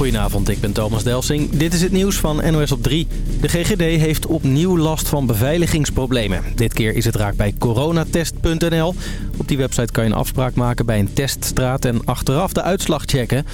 Goedenavond, ik ben Thomas Delsing. Dit is het nieuws van NOS op 3. De GGD heeft opnieuw last van beveiligingsproblemen. Dit keer is het raak bij coronatest.nl. Op die website kan je een afspraak maken bij een teststraat en achteraf de uitslag checken.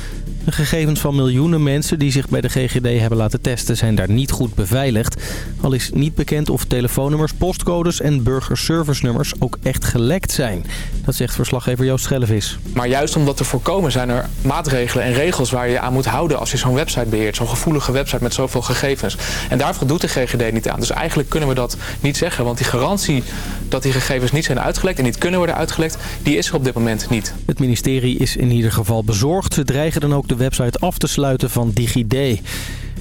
De gegevens van miljoenen mensen die zich bij de GGD hebben laten testen zijn daar niet goed beveiligd. Al is niet bekend of telefoonnummers, postcodes en burgerservice-nummers ook echt gelekt zijn. Dat zegt verslaggever Joost Schellevis. Maar juist om dat te voorkomen zijn er maatregelen en regels waar je je aan moet houden als je zo'n website beheert. Zo'n gevoelige website met zoveel gegevens. En daarvoor doet de GGD niet aan. Dus eigenlijk kunnen we dat niet zeggen. Want die garantie dat die gegevens niet zijn uitgelekt en niet kunnen worden uitgelekt, die is er op dit moment niet. Het ministerie is in ieder geval bezorgd. Ze dreigen dan ook de website af te sluiten van DigiD.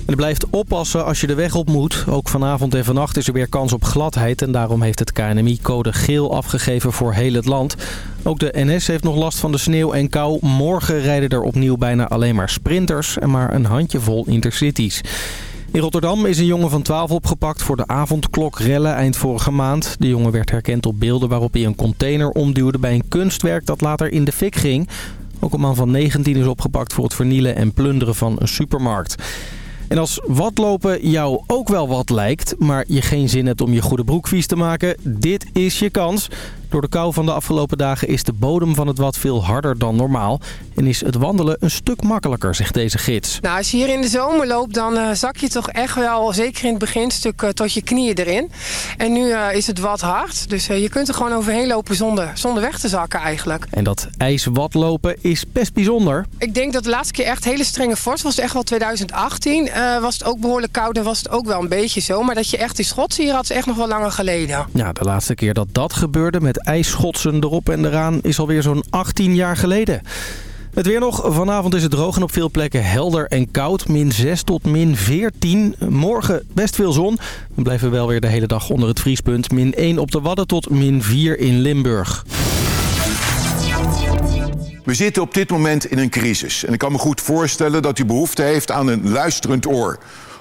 En er blijft oppassen als je de weg op moet. Ook vanavond en vannacht is er weer kans op gladheid. En daarom heeft het KNMI code geel afgegeven voor heel het land. Ook de NS heeft nog last van de sneeuw en kou. Morgen rijden er opnieuw bijna alleen maar sprinters en maar een handjevol intercities. In Rotterdam is een jongen van 12 opgepakt voor de avondklokrellen eind vorige maand. De jongen werd herkend op beelden waarop hij een container omduwde bij een kunstwerk dat later in de fik ging. Ook een man van 19 is opgepakt voor het vernielen en plunderen van een supermarkt. En als watlopen jou ook wel wat lijkt, maar je geen zin hebt om je goede broek vies te maken, dit is je kans. Door de kou van de afgelopen dagen is de bodem van het wat veel harder dan normaal. En is het wandelen een stuk makkelijker, zegt deze gids. Nou, als je hier in de zomer loopt, dan uh, zak je toch echt wel, zeker in het beginstuk, uh, tot je knieën erin. En nu uh, is het wat hard, dus je kunt er gewoon overheen lopen zonder, zonder weg te zakken eigenlijk. En dat ijswatlopen is best bijzonder. Ik denk dat de laatste keer echt hele strenge vorst was echt wel 2018. was het ook behoorlijk koud en was het ook wel een beetje zo. Maar dat je echt die schotsen hier had, is echt nog wel langer geleden. Ja, de laatste keer dat dat gebeurde met ijsschotsen erop en eraan is alweer zo'n 18 jaar geleden. Het weer nog. Vanavond is het droog en op veel plekken helder en koud. Min 6 tot min 14. Morgen best veel zon. We blijven wel weer de hele dag onder het vriespunt. Min 1 op de Wadden tot min 4 in Limburg. We zitten op dit moment in een crisis. En ik kan me goed voorstellen dat u behoefte heeft aan een luisterend oor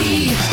ZFM.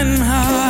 Running high.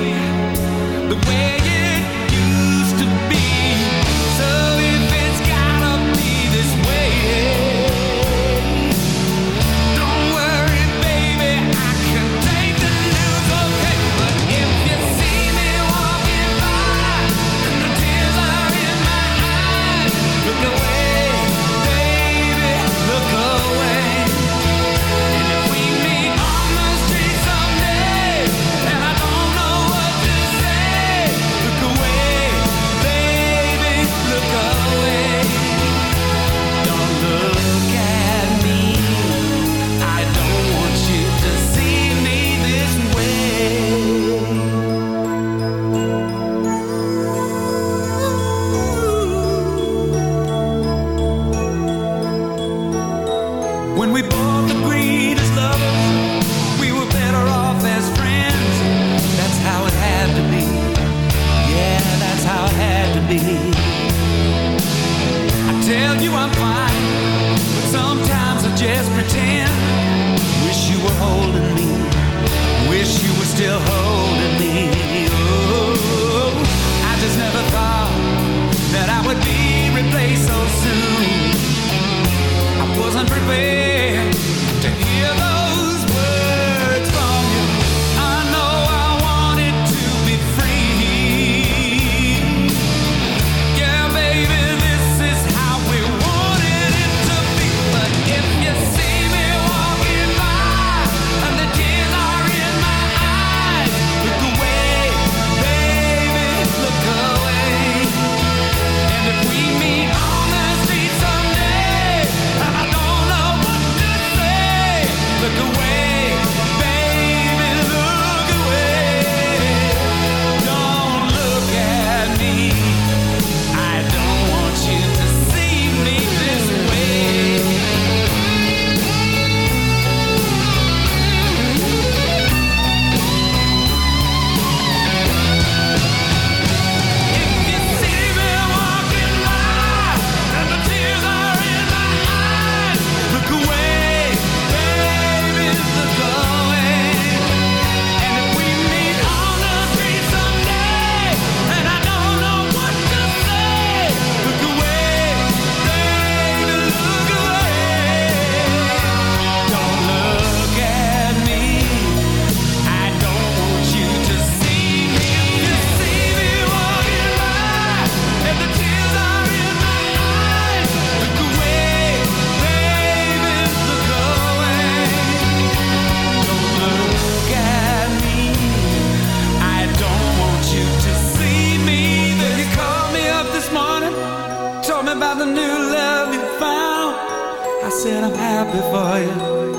said I'm happy for you.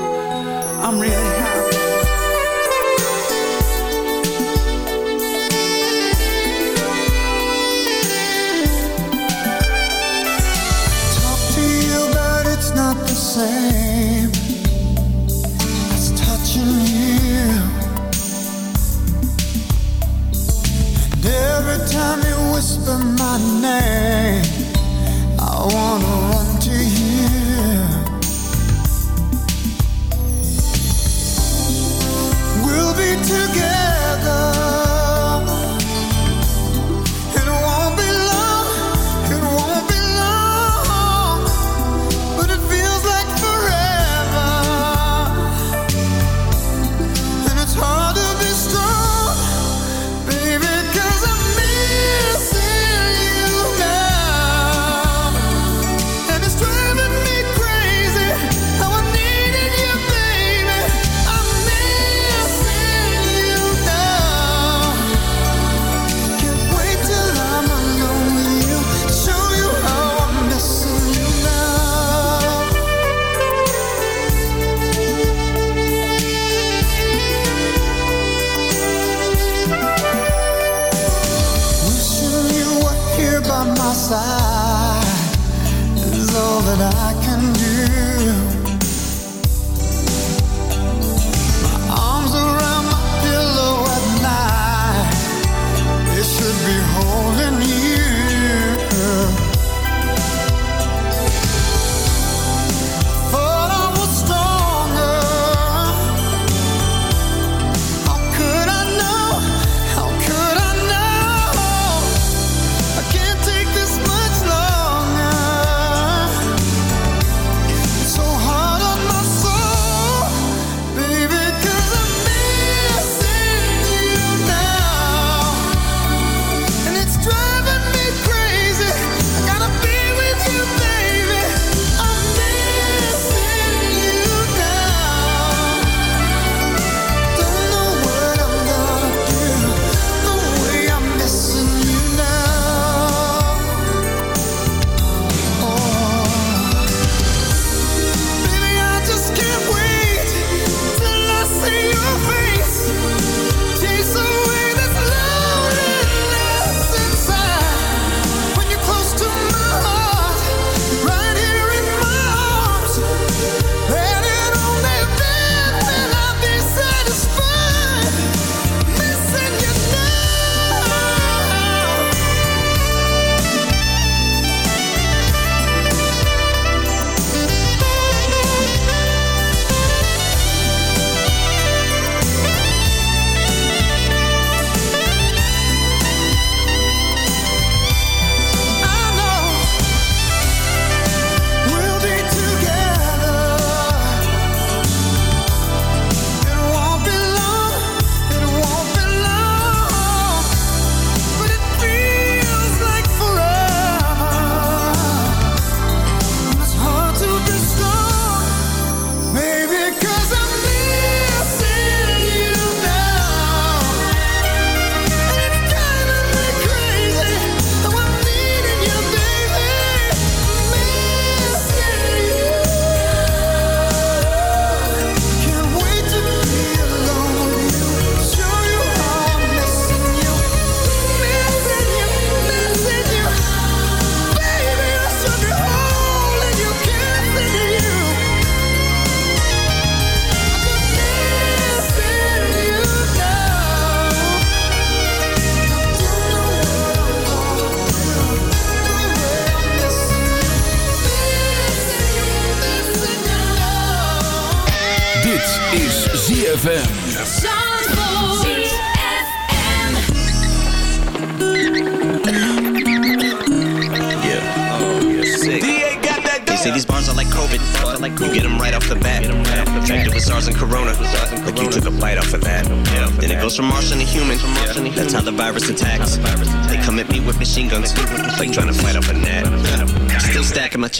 I'm really happy. Talk to you, but it's not the same. as touching you. And every time you whisper my name, I wanna run to you.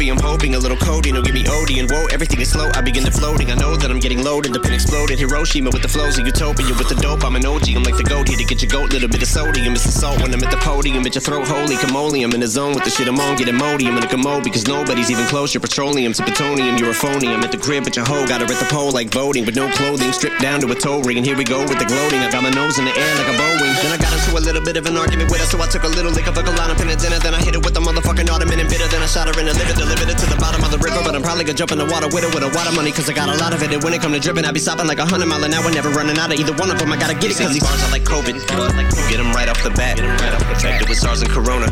I'm hoping a little codeine will give me OD and whoa, everything is slow. I begin to floating. I know that I'm getting loaded, the pin exploded. Hiroshima with the flows of utopia with the dope. I'm an OG. I'm like the goat here to get your goat. Little bit of sodium, it's the salt when I'm at the podium. At your throat, holy camole. I'm in the zone with the shit I'm on. Get Imodium in a commode because nobody's even close. You're petroleum to plutonium. You're a phony. I'm at the crib, but your hoe got her at the pole like voting with no clothing, stripped down to a toe ring. And here we go with the gloating. I got my nose in the air like a Boeing. Then I got into a little bit of an argument with her, so I took a little lick of a line up in a dinner. Then I hit it with a motherfucking ottoman and bitter. Then I shot her in the liver, delivered it to the bottom of the river. But I'm probably gonna jump in the water with it with a water money, cause I got a lot of it. And when it come to dripping, I be stopping like a hundred mile an hour, never running out of either one of them. I gotta get it, cause these bars are like COVID. You get them right off the bat. Infected with SARS and Corona.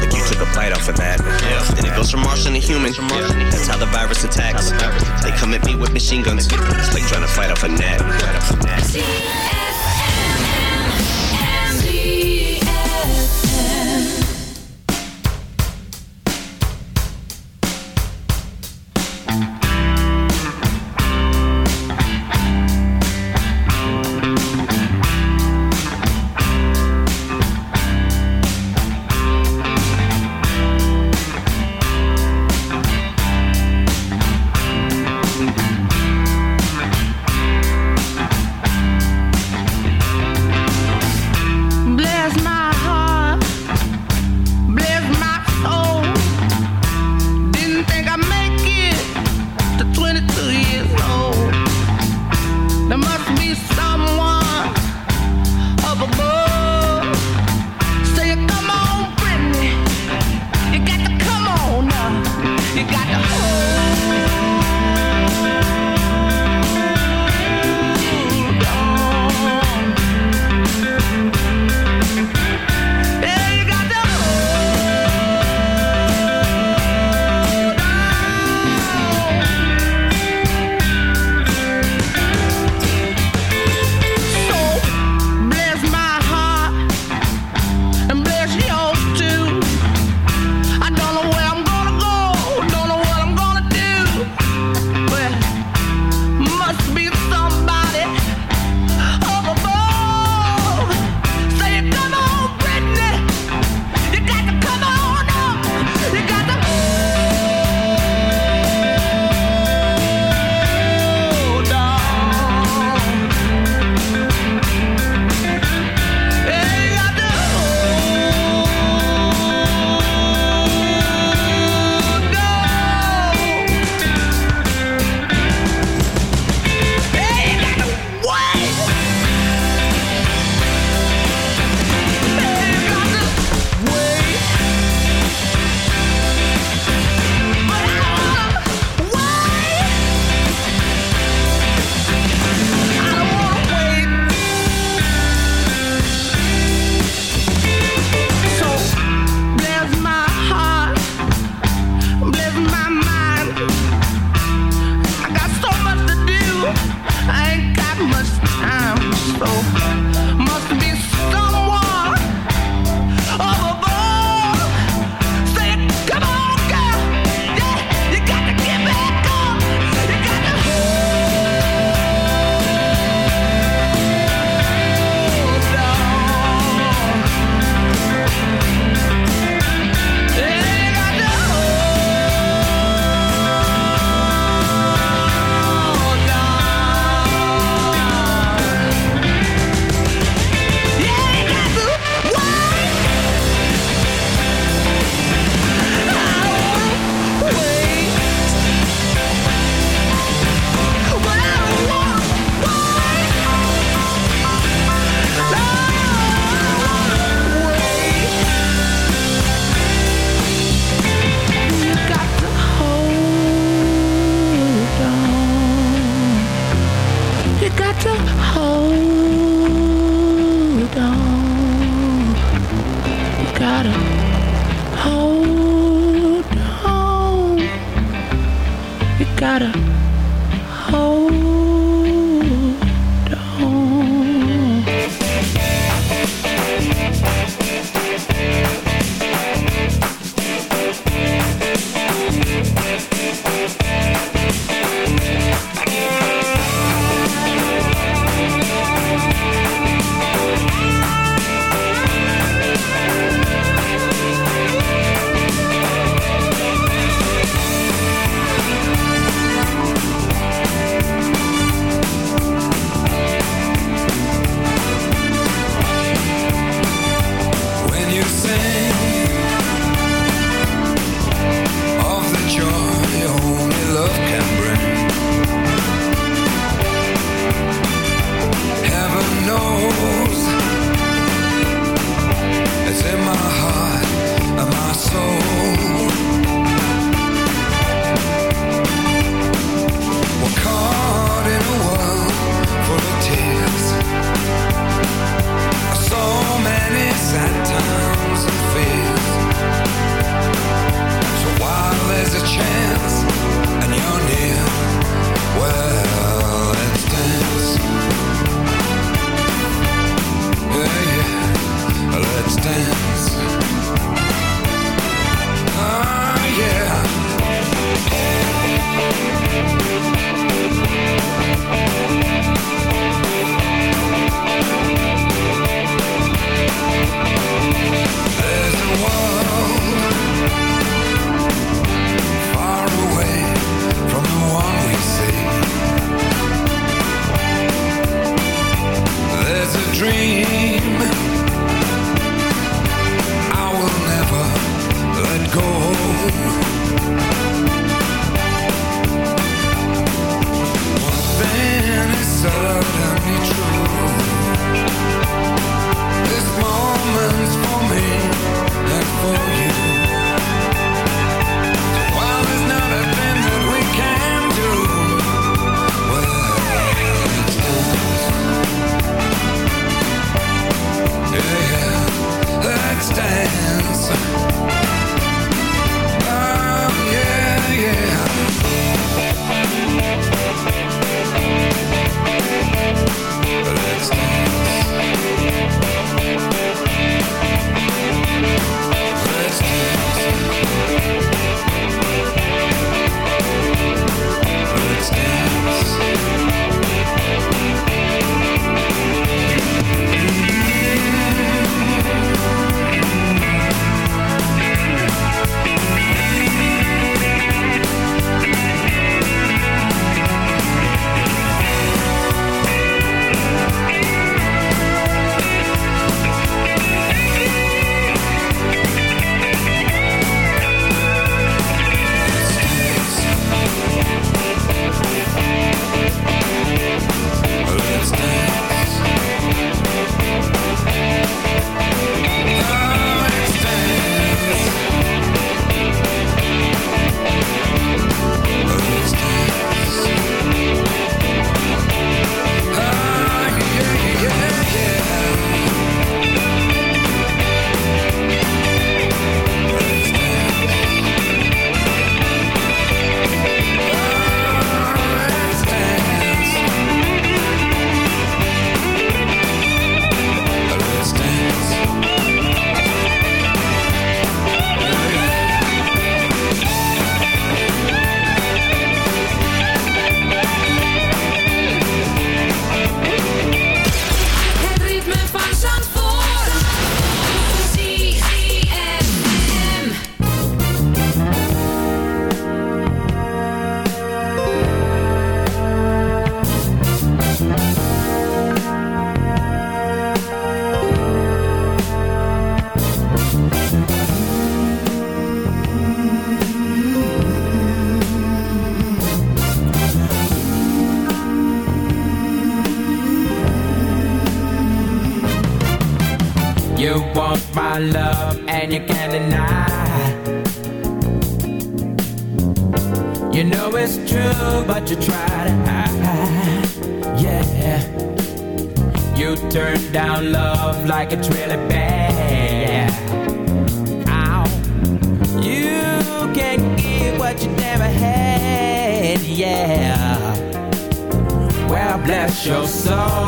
Like you took a bite off of that. Then it goes from Martian to human. That's how the virus attacks. They come at me with machine guns. It's like trying to fight off a net.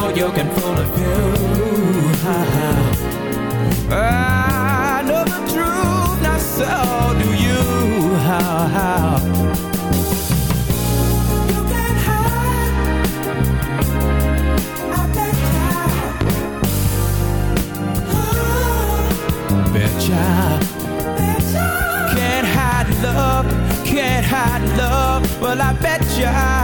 know you can fool a few, I know the truth, now so do you how, how. Bet Betcha. Can't hide love, can't hide love, well I bet ya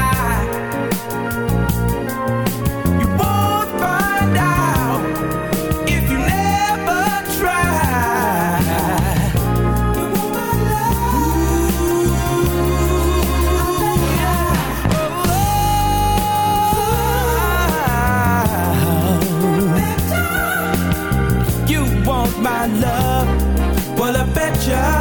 shine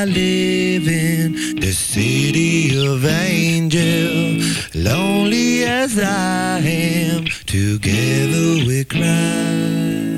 I live in the city of angel. Lonely as I am, together we cry.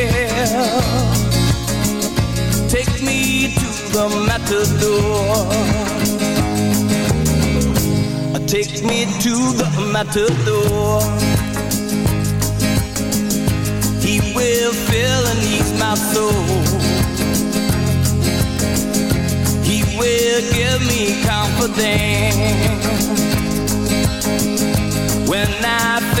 Take me to the matador. Take me to the matador. He will fill and ease my soul. He will give me confidence when I.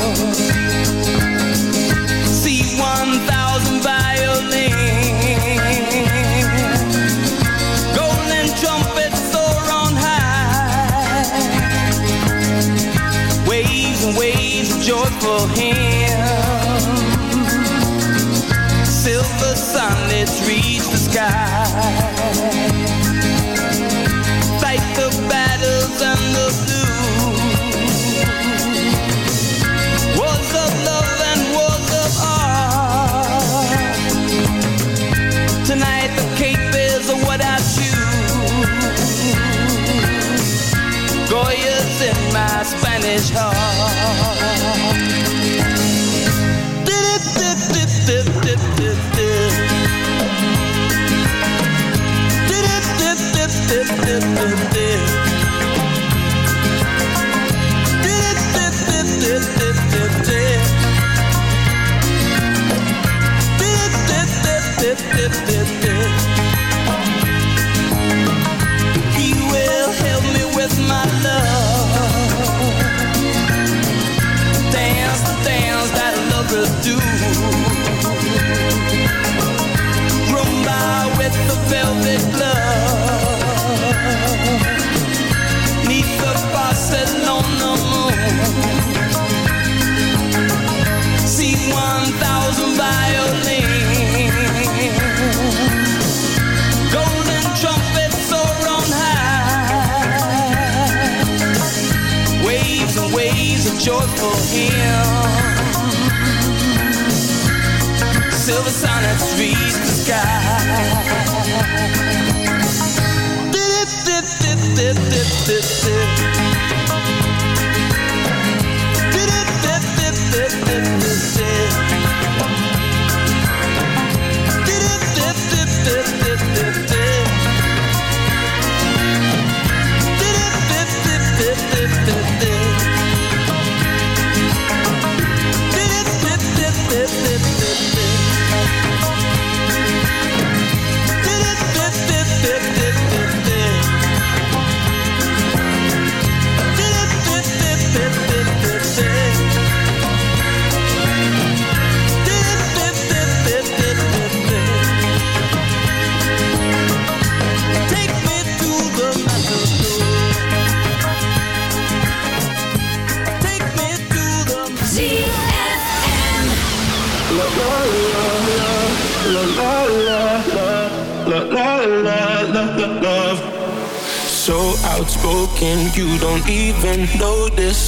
Sky. Fight the battles and the blues. Wars of love and wars of art. Tonight the cape is what I choose. Goya's in my Spanish heart. hand